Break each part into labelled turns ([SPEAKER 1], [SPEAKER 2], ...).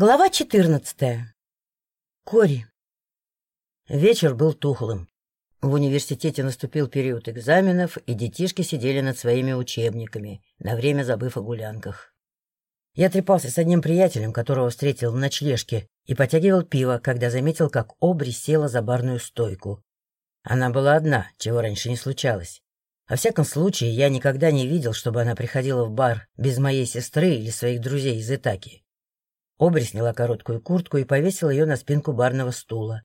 [SPEAKER 1] Глава 14. Кори. Вечер был тухлым. В университете наступил период экзаменов, и детишки сидели над своими учебниками, на время забыв о гулянках. Я трепался с одним приятелем, которого встретил в ночлежке, и потягивал пиво, когда заметил, как Обри села за барную стойку. Она была одна, чего раньше не случалось. Во всяком случае, я никогда не видел, чтобы она приходила в бар без моей сестры или своих друзей из Итаки. Обри сняла короткую куртку и повесила ее на спинку барного стула.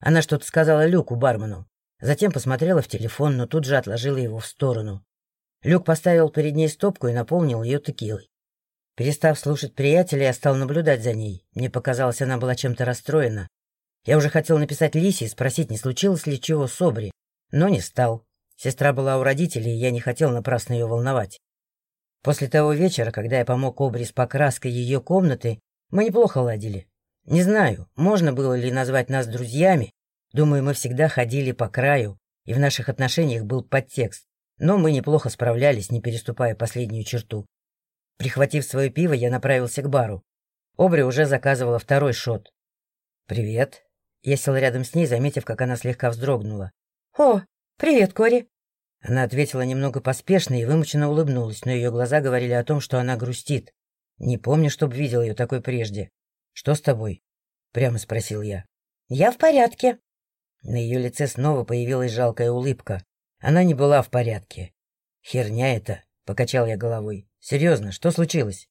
[SPEAKER 1] Она что-то сказала Люку, бармену. Затем посмотрела в телефон, но тут же отложила его в сторону. Люк поставил перед ней стопку и наполнил ее текилой. Перестав слушать приятеля, я стал наблюдать за ней. Мне показалось, она была чем-то расстроена. Я уже хотел написать Лисе и спросить, не случилось ли чего с Обри, но не стал. Сестра была у родителей, и я не хотел напрасно ее волновать. После того вечера, когда я помог Обри с покраской ее комнаты, мы неплохо ладили. Не знаю, можно было ли назвать нас друзьями. Думаю, мы всегда ходили по краю, и в наших отношениях был подтекст. Но мы неплохо справлялись, не переступая последнюю черту. Прихватив свое пиво, я направился к бару. Обри уже заказывала второй шот. «Привет». Я сел рядом с ней, заметив, как она слегка вздрогнула. «О, привет, Кори». Она ответила немного поспешно и вымученно улыбнулась, но ее глаза говорили о том, что она грустит. Не помню, чтоб видел ее такой прежде. Что с тобой? Прямо спросил я. Я в порядке. На ее лице снова появилась жалкая улыбка. Она не была в порядке. Херня это, покачал я головой. Серьезно, что случилось?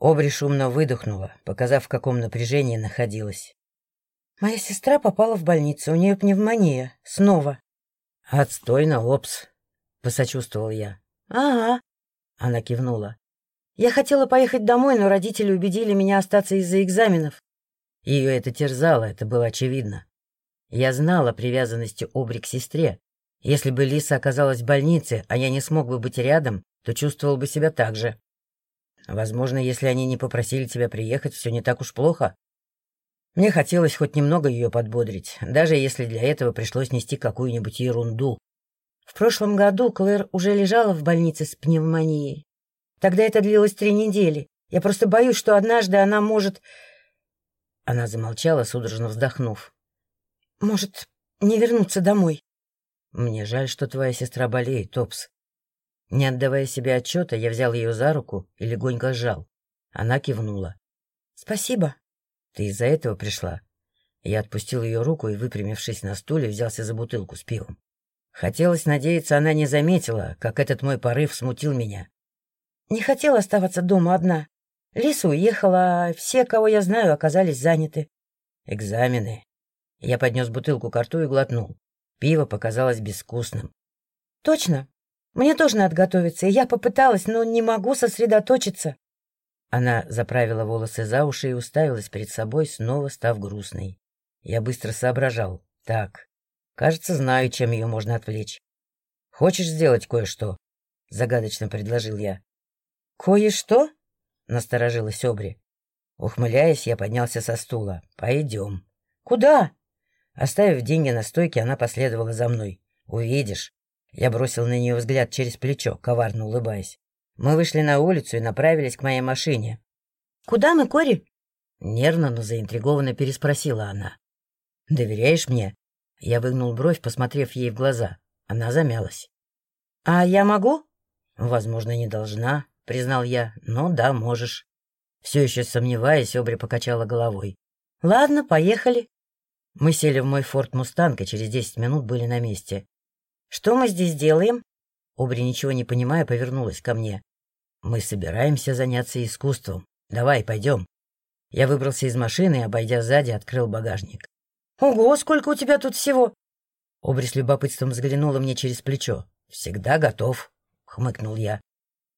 [SPEAKER 1] Обри шумно выдохнула, показав, в каком напряжении находилась. Моя сестра попала в больницу, у нее пневмония. Снова. Отстойно, опс, посочувствовал я. Ага. Она кивнула. Я хотела поехать домой, но родители убедили меня остаться из-за экзаменов. Ее это терзало, это было очевидно. Я знала привязанности Обри к сестре. Если бы Лиса оказалась в больнице, а я не смог бы быть рядом, то чувствовал бы себя так же. Возможно, если они не попросили тебя приехать, все не так уж плохо. Мне хотелось хоть немного ее подбодрить, даже если для этого пришлось нести какую-нибудь ерунду. В прошлом году Клэр уже лежала в больнице с пневмонией. Тогда это длилось три недели. Я просто боюсь, что однажды она может...» Она замолчала, судорожно вздохнув. «Может, не вернуться домой?» «Мне жаль, что твоя сестра болеет, Топс». Не отдавая себе отчета, я взял ее за руку и легонько сжал. Она кивнула. «Спасибо». «Ты из-за этого пришла?» Я отпустил ее руку и, выпрямившись на стуле, взялся за бутылку с пивом. Хотелось надеяться, она не заметила, как этот мой порыв смутил меня. Не хотела оставаться дома одна. Лиса уехала, а все, кого я знаю, оказались заняты. Экзамены. Я поднес бутылку к рту и глотнул. Пиво показалось безвкусным. Точно. Мне тоже надо готовиться, и я попыталась, но не могу сосредоточиться. Она заправила волосы за уши и уставилась перед собой, снова став грустной. Я быстро соображал. Так, кажется, знаю, чем ее можно отвлечь. «Хочешь сделать кое-что?» — загадочно предложил я. «Кое-что?» — насторожилась Обри. Ухмыляясь, я поднялся со стула. «Пойдем». «Куда?» Оставив деньги на стойке, она последовала за мной. «Увидишь». Я бросил на нее взгляд через плечо, коварно улыбаясь. Мы вышли на улицу и направились к моей машине. «Куда мы, Кори?» Нервно, но заинтригованно переспросила она. «Доверяешь мне?» Я выгнул бровь, посмотрев ей в глаза. Она замялась. «А я могу?» «Возможно, не должна признал я. «Ну да, можешь». Все еще сомневаясь, Обри покачала головой. «Ладно, поехали». Мы сели в мой форт Мустанг и через десять минут были на месте. «Что мы здесь делаем?» Обри, ничего не понимая, повернулась ко мне. «Мы собираемся заняться искусством. Давай, пойдем». Я выбрался из машины и, обойдя сзади, открыл багажник. «Ого, сколько у тебя тут всего!» Обри с любопытством взглянула мне через плечо. «Всегда готов», — хмыкнул я.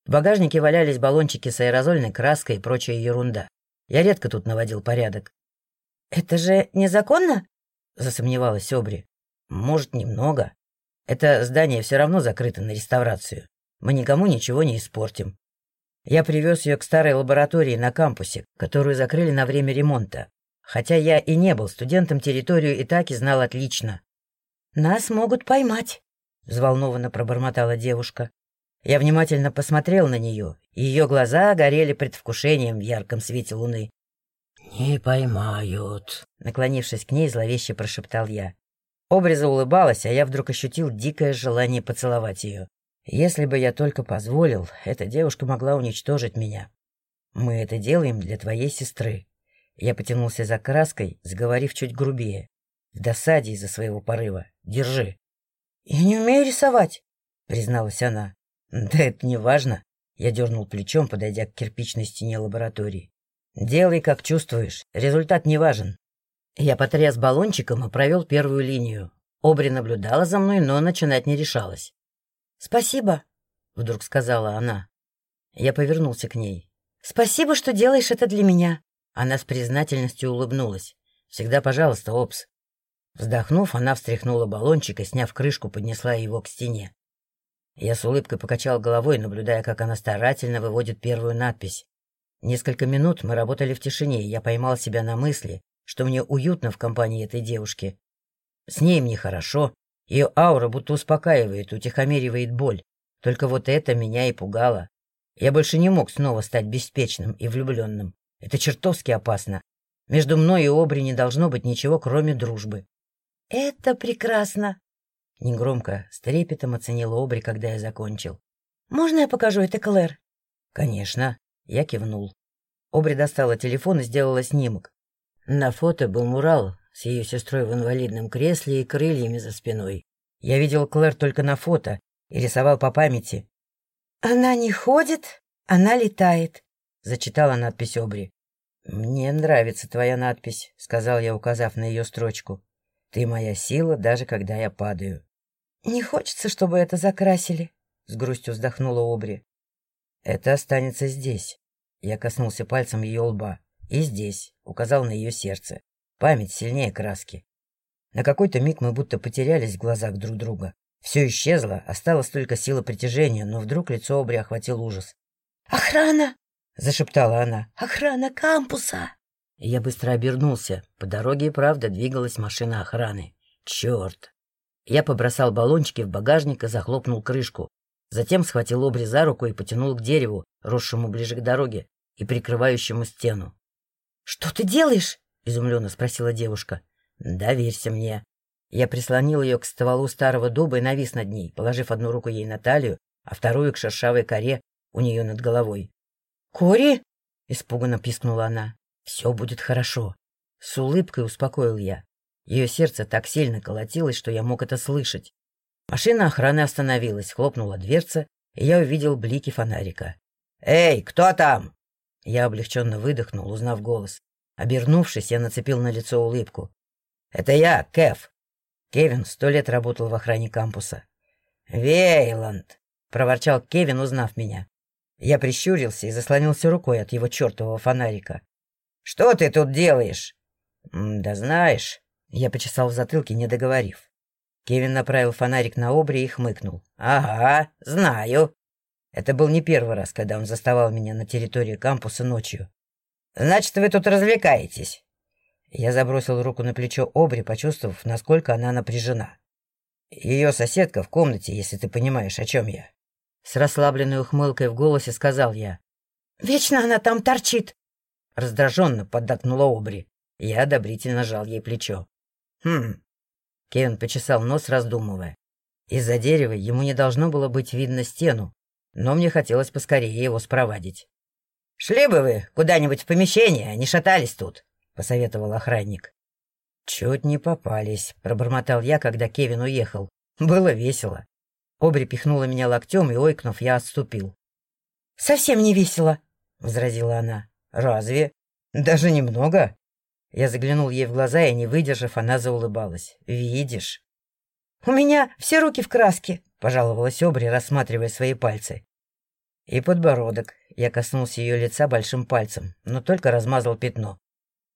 [SPEAKER 1] В багажнике валялись баллончики с аэрозольной краской и прочая ерунда. Я редко тут наводил порядок. — Это же незаконно? — засомневалась Обри. — Может, немного. Это здание все равно закрыто на реставрацию. Мы никому ничего не испортим. Я привез ее к старой лаборатории на кампусе, которую закрыли на время ремонта. Хотя я и не был студентом, территорию и так и знал отлично. — Нас могут поймать, — взволнованно пробормотала девушка. Я внимательно посмотрел на нее, ее глаза горели предвкушением в ярком свете луны. «Не поймают», — наклонившись к ней, зловеще прошептал я. Обреза улыбалась, а я вдруг ощутил дикое желание поцеловать ее. Если бы я только позволил, эта девушка могла уничтожить меня. Мы это делаем для твоей сестры. Я потянулся за краской, заговорив чуть грубее. В досаде из-за своего порыва. Держи. — Я не умею рисовать, — призналась она. — Да это не важно. Я дернул плечом, подойдя к кирпичной стене лаборатории. «Делай, как чувствуешь. Результат не важен». Я потряс баллончиком и провел первую линию. Обри наблюдала за мной, но начинать не решалась. «Спасибо», — вдруг сказала она. Я повернулся к ней. «Спасибо, что делаешь это для меня». Она с признательностью улыбнулась. «Всегда пожалуйста, Опс». Вздохнув, она встряхнула баллончик и, сняв крышку, поднесла его к стене. Я с улыбкой покачал головой, наблюдая, как она старательно выводит первую надпись. Несколько минут мы работали в тишине, и я поймал себя на мысли, что мне уютно в компании этой девушки. С ней мне хорошо, ее аура будто успокаивает, утихомиривает боль. Только вот это меня и пугало. Я больше не мог снова стать беспечным и влюбленным. Это чертовски опасно. Между мной и Обри не должно быть ничего, кроме дружбы. — Это прекрасно, Негромко, с трепетом оценила Обри, когда я закончил. «Можно я покажу это Клэр?» «Конечно». Я кивнул. Обри достала телефон и сделала снимок. На фото был мурал с ее сестрой в инвалидном кресле и крыльями за спиной. Я видел Клэр только на фото и рисовал по памяти. «Она не ходит, она летает», — зачитала надпись Обри. «Мне нравится твоя надпись», — сказал я, указав на ее строчку. «Ты моя сила, даже когда я падаю». «Не хочется, чтобы это закрасили», — с грустью вздохнула Обри. «Это останется здесь». Я коснулся пальцем ее лба. «И здесь», — указал на ее сердце. Память сильнее краски. На какой-то миг мы будто потерялись в глазах друг друга. Все исчезло, осталась только сила притяжения, но вдруг лицо Обри охватил ужас. «Охрана!» — зашептала она. «Охрана кампуса!» Я быстро обернулся. По дороге и правда двигалась машина охраны. Черт! Я побросал баллончики в багажник и захлопнул крышку. Затем схватил Обри за руку и потянул к дереву, росшему ближе к дороге и прикрывающему стену. — Что ты делаешь? — изумленно спросила девушка. — Доверься мне. Я прислонил ее к стволу старого дуба и навис над ней, положив одну руку ей на талию, а вторую к шершавой коре у нее над головой. — Кори? — испуганно пискнула она. — Все будет хорошо. С улыбкой успокоил я. Ее сердце так сильно колотилось, что я мог это слышать. Машина охраны остановилась, хлопнула дверца, и я увидел блики фонарика. «Эй, кто там?» Я облегченно выдохнул, узнав голос. Обернувшись, я нацепил на лицо улыбку. «Это я, Кев». Кевин сто лет работал в охране кампуса. «Вейланд!» — проворчал Кевин, узнав меня. Я прищурился и заслонился рукой от его чертового фонарика. «Что ты тут делаешь?» «Да знаешь...» Я почесал в затылке, не договорив. Кевин направил фонарик на обри и хмыкнул. «Ага, знаю». Это был не первый раз, когда он заставал меня на территории кампуса ночью. «Значит, вы тут развлекаетесь?» Я забросил руку на плечо Обри, почувствовав, насколько она напряжена. Ее соседка в комнате, если ты понимаешь, о чем я. С расслабленной ухмылкой в голосе сказал я. «Вечно она там торчит!» Раздраженно поддакнула Обри. Я одобрительно жал ей плечо. Хм. Кен почесал нос, раздумывая. Из-за дерева ему не должно было быть видно стену, но мне хотелось поскорее его спровадить. — Шли бы вы куда-нибудь в помещение, а не шатались тут, — посоветовал охранник. — Чуть не попались, — пробормотал я, когда Кевин уехал. Было весело. Обри пихнула меня локтем, и, ойкнув, я отступил. — Совсем не весело, — возразила она. — Разве? Даже немного? Я заглянул ей в глаза, и, не выдержав, она заулыбалась. «Видишь?» «У меня все руки в краске», — пожаловалась Обри, рассматривая свои пальцы. И подбородок. Я коснулся ее лица большим пальцем, но только размазал пятно.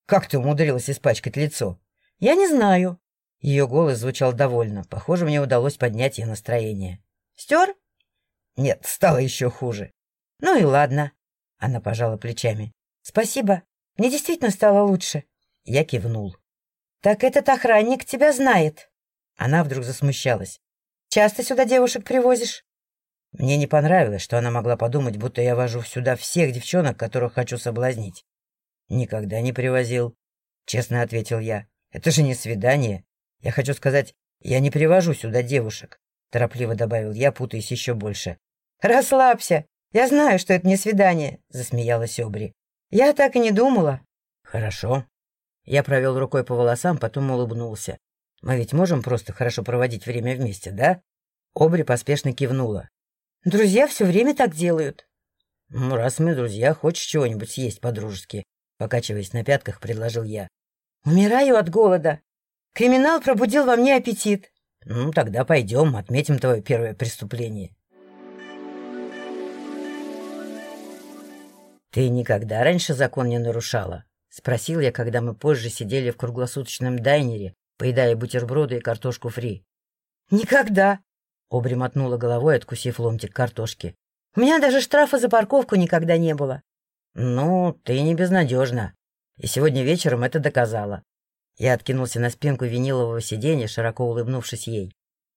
[SPEAKER 1] «Как ты умудрилась испачкать лицо?» «Я не знаю». Ее голос звучал довольно. Похоже, мне удалось поднять ее настроение. «Стер?» «Нет, стало еще хуже». «Ну и ладно». Она пожала плечами. «Спасибо. Мне действительно стало лучше». Я кивнул. «Так этот охранник тебя знает». Она вдруг засмущалась. «Часто сюда девушек привозишь?» Мне не понравилось, что она могла подумать, будто я вожу сюда всех девчонок, которых хочу соблазнить. Никогда не привозил. Честно ответил я. Это же не свидание. Я хочу сказать, я не привожу сюда девушек. Торопливо добавил я, путаясь еще больше. Расслабься. Я знаю, что это не свидание, засмеялась Обри. Я так и не думала. Хорошо. Я провел рукой по волосам, потом улыбнулся. Мы ведь можем просто хорошо проводить время вместе, да? Обри поспешно кивнула. Друзья все время так делают. Ну, раз мы друзья, хочешь чего-нибудь съесть по-дружески? Покачиваясь на пятках, предложил я. Умираю от голода. Криминал пробудил во мне аппетит. Ну, тогда пойдем, отметим твое первое преступление. Ты никогда раньше закон не нарушала? Спросил я, когда мы позже сидели в круглосуточном дайнере, поедая бутерброды и картошку фри. Никогда. Обри мотнула головой, откусив ломтик картошки. У меня даже штрафа за парковку никогда не было. Ну, ты не безнадежна. И сегодня вечером это доказала. Я откинулся на спинку винилового сиденья, широко улыбнувшись ей.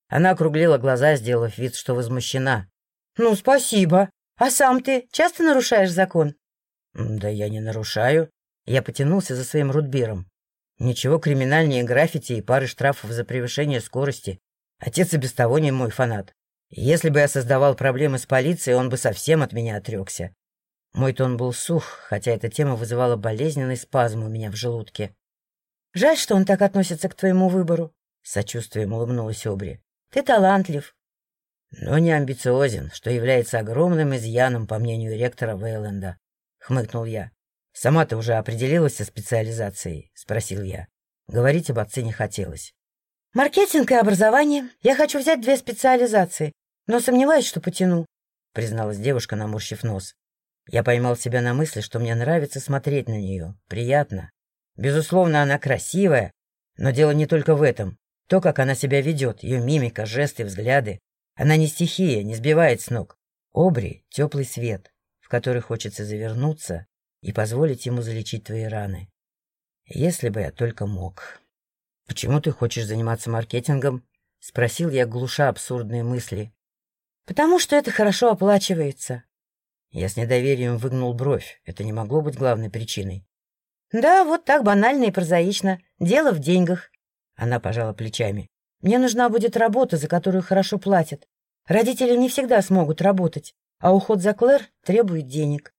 [SPEAKER 1] Она округлила глаза, сделав вид, что возмущена. — Ну, спасибо. А сам ты часто нарушаешь закон? — Да я не нарушаю. Я потянулся за своим рудбиром. Ничего криминальнее граффити и пары штрафов за превышение скорости. Отец и без того не мой фанат. Если бы я создавал проблемы с полицией, он бы совсем от меня отрекся. Мой тон был сух, хотя эта тема вызывала болезненный спазм у меня в желудке. — Жаль, что он так относится к твоему выбору, — сочувствием улыбнулась Обри. — Ты талантлив. — Но не амбициозен, что является огромным изъяном, по мнению ректора Вейленда, — хмыкнул я. — Сама ты уже определилась со специализацией? — спросил я. Говорить об отце не хотелось. — Маркетинг и образование. Я хочу взять две специализации, но сомневаюсь, что потяну, — призналась девушка, наморщив нос. Я поймал себя на мысли, что мне нравится смотреть на нее. Приятно. Безусловно, она красивая, но дело не только в этом. То, как она себя ведет, ее мимика, жесты, взгляды. Она не стихия, не сбивает с ног. Обри — теплый свет, в который хочется завернуться и позволить ему залечить твои раны. Если бы я только мог. — Почему ты хочешь заниматься маркетингом? — спросил я, глуша абсурдные мысли. — Потому что это хорошо оплачивается, я с недоверием выгнул бровь. Это не могло быть главной причиной. — Да, вот так банально и прозаично. Дело в деньгах. Она пожала плечами. — Мне нужна будет работа, за которую хорошо платят. Родители не всегда смогут работать, а уход за Клэр требует денег.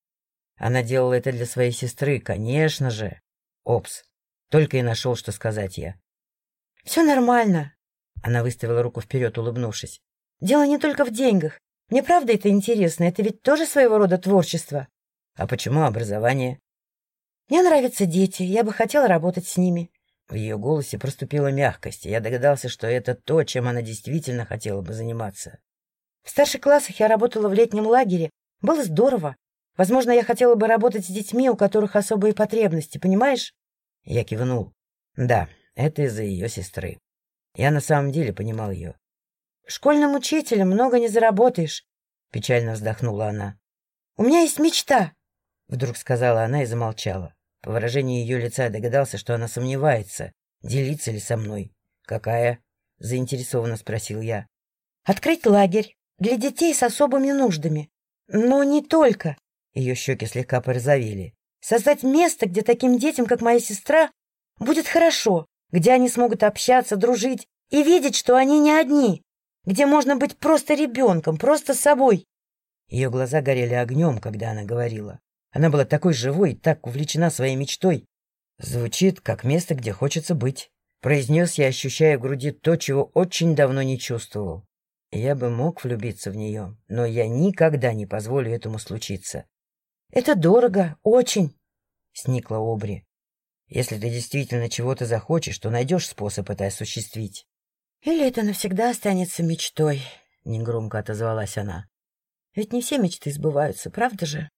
[SPEAKER 1] Она делала это для своей сестры, конечно же. Опс. Только и нашел, что сказать я. — Все нормально. Она выставила руку вперед, улыбнувшись. — Дело не только в деньгах. Мне правда это интересно, это ведь тоже своего рода творчество. А почему образование? Мне нравятся дети, я бы хотела работать с ними. В ее голосе проступила мягкость, и я догадался, что это то, чем она действительно хотела бы заниматься. В старших классах я работала в летнем лагере. Было здорово. Возможно, я хотела бы работать с детьми, у которых особые потребности, понимаешь? Я кивнул. Да, это из-за ее сестры. Я на самом деле понимал ее. Школьным учителем много не заработаешь, — печально вздохнула она. — У меня есть мечта, — вдруг сказала она и замолчала. По выражению ее лица я догадался, что она сомневается, делиться ли со мной. — Какая? — заинтересованно спросил я. — Открыть лагерь для детей с особыми нуждами. Но не только. Ее щеки слегка порозовели. Создать место, где таким детям, как моя сестра, будет хорошо, где они смогут общаться, дружить и видеть, что они не одни, где можно быть просто ребенком, просто собой. Ее глаза горели огнем, когда она говорила. Она была такой живой так увлечена своей мечтой. Звучит, как место, где хочется быть. Произнес я, ощущая в груди то, чего очень давно не чувствовал. Я бы мог влюбиться в нее, но я никогда не позволю этому случиться. — Это дорого, очень, — сникла Обри. — Если ты действительно чего-то захочешь, то найдешь способ это осуществить. «Или это навсегда останется мечтой», — негромко отозвалась она. «Ведь не все мечты сбываются, правда же?»